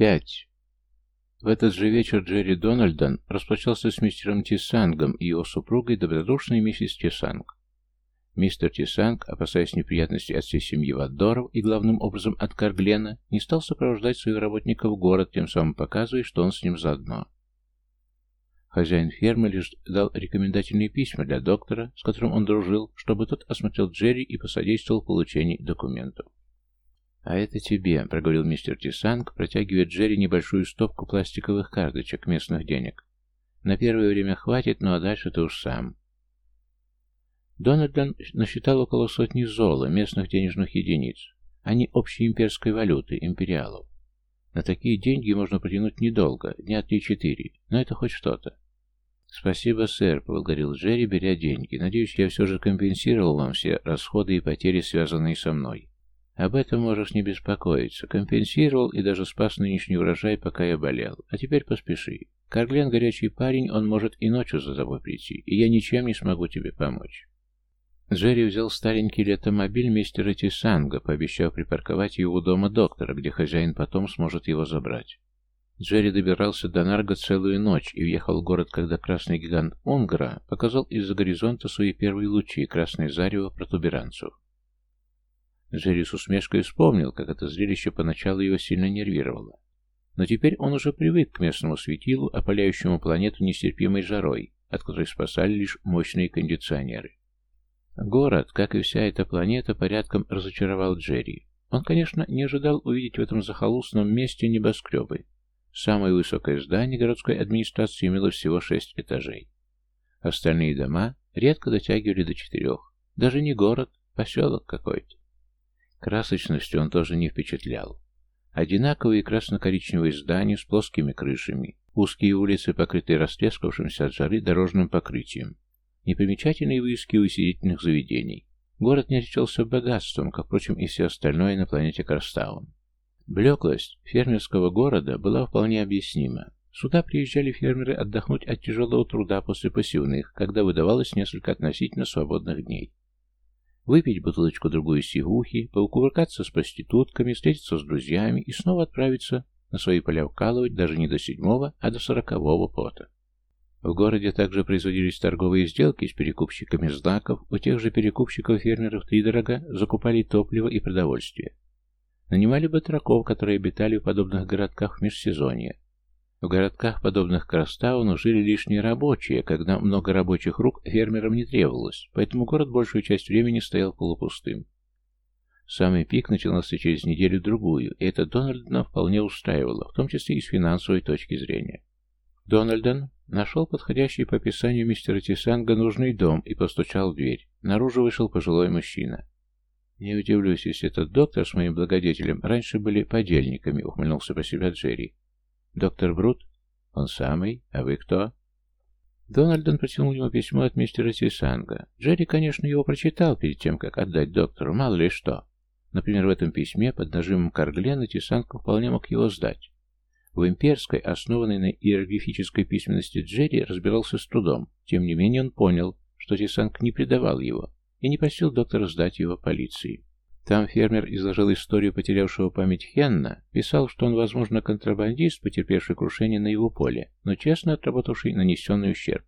Пять. В этот же вечер Джерри Дональдон распрощался с мистером Тисангом и его супругой, добродушной миссис Тисанг. Мистер Тисанг, опасаясь неприятностей от всей семьи Ваддоров и главным образом от Карглена, не стал сопровождать своих работников в город, тем самым показывая, что он с ним заодно. Хозяин фермы лишь дал рекомендательные письма для доктора, с которым он дружил, чтобы тот осмотрел Джерри и посодействовал получению документов. «А это тебе», — проговорил мистер Тисанг, протягивая Джерри небольшую стопку пластиковых карточек местных денег. «На первое время хватит, ну а дальше ты уж сам». Дональдон насчитал около сотни зола, местных денежных единиц. Они общей имперской валюты, империалов. На такие деньги можно протянуть недолго, дня три-четыре, но это хоть что-то. «Спасибо, сэр», — поблагодарил Джерри, беря деньги. «Надеюсь, я все же компенсировал вам все расходы и потери, связанные со мной. Об этом можешь не беспокоиться. Компенсировал и даже спас нынешний урожай, пока я болел. А теперь поспеши. Карглен горячий парень, он может и ночью за тобой прийти, и я ничем не смогу тебе помочь». Джерри взял старенький летомобиль мистера Тисанга, пообещав припарковать его у дома доктора, где хозяин потом сможет его забрать. Джерри добирался до Нарго целую ночь и въехал в город, когда красный гигант Онгра показал из-за горизонта свои первые лучи, красное зарево протуберанцев. Джерри с усмешкой вспомнил, как это зрелище поначалу его сильно нервировало. Но теперь он уже привык к местному светилу, опаляющему планету нестерпимой жарой, от которой спасали лишь мощные кондиционеры. Город, как и вся эта планета, порядком разочаровал Джерри. Он, конечно, не ожидал увидеть в этом захолустном месте небоскребы. Самое высокое здание городской администрации имело всего шесть этажей. Остальные дома редко дотягивали до четырех. Даже не город, поселок какой-то. Красочностью он тоже не впечатлял. Одинаковые красно-коричневые здания с плоскими крышами, узкие улицы, покрытые растрескавшимся от жары дорожным покрытием, непримечательные вывески усилительных заведений. Город не отличался богатством, как, впрочем, и все остальное на планете Карстаун. Блеклость фермерского города была вполне объяснима. Сюда приезжали фермеры отдохнуть от тяжелого труда после пассивных, когда выдавалось несколько относительно свободных дней. Выпить бутылочку-другую сигухи, поукувыркаться с проститутками, встретиться с друзьями и снова отправиться на свои поля вкалывать даже не до седьмого, а до сорокового пота. В городе также производились торговые сделки с перекупщиками знаков, у тех же перекупщиков-фермеров Тридорога закупали топливо и продовольствие. Нанимали батраков, которые обитали в подобных городках в межсезонье. В городках, подобных Крастауну, жили лишние рабочие, когда много рабочих рук фермерам не требовалось, поэтому город большую часть времени стоял полупустым. Самый пик начался через неделю-другую, и это Дональдна вполне устраивало, в том числе и с финансовой точки зрения. Дональден Нашел подходящий по описанию мистера Тисанга нужный дом и постучал в дверь. Наружу вышел пожилой мужчина. «Не удивлюсь, если этот доктор с моим благодетелем раньше были подельниками», — ухмыльнулся по себя Джерри. «Доктор Брут? Он самый? А вы кто?» Дональдон протянул ему письмо от мистера Тисанга. Джерри, конечно, его прочитал перед тем, как отдать доктору, мало ли что. Например, в этом письме под нажимом Карглена Тисанг вполне мог его сдать. В имперской, основанной на иероглифической письменности Джерри, разбирался с трудом. Тем не менее он понял, что Тисанг не предавал его и не просил доктора сдать его полиции. Там фермер изложил историю потерявшего память Хенна, писал, что он, возможно, контрабандист, потерпевший крушение на его поле, но честно отработавший нанесенный ущерб,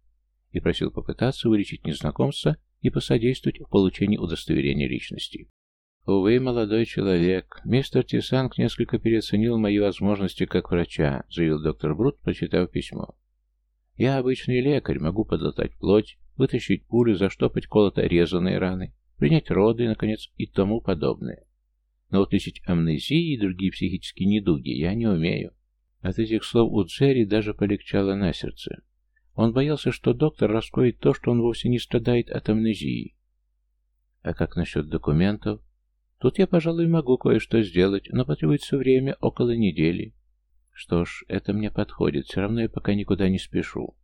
и просил попытаться вылечить незнакомца и посодействовать в получении удостоверения личности. «Увы, молодой человек, мистер Тисанг несколько переоценил мои возможности как врача», заявил доктор Брут, прочитав письмо. «Я обычный лекарь, могу подлатать плоть, вытащить пулю, заштопать колото-резанные раны, принять роды, наконец, и тому подобное. Но вот лечить амнезии и другие психические недуги я не умею». От этих слов у Джерри даже полегчало на сердце. Он боялся, что доктор раскроет то, что он вовсе не страдает от амнезии. А как насчет документов? Тут я, пожалуй, могу кое-что сделать, но потребуется время около недели. Что ж, это мне подходит, все равно я пока никуда не спешу.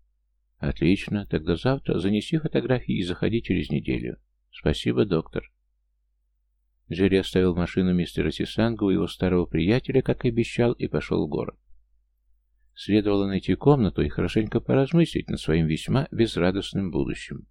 Отлично, тогда завтра занеси фотографии и заходи через неделю. Спасибо, доктор. Джерри оставил машину мистера Сисанга у его старого приятеля, как и обещал, и пошел в город. Следовало найти комнату и хорошенько поразмыслить над своим весьма безрадостным будущим.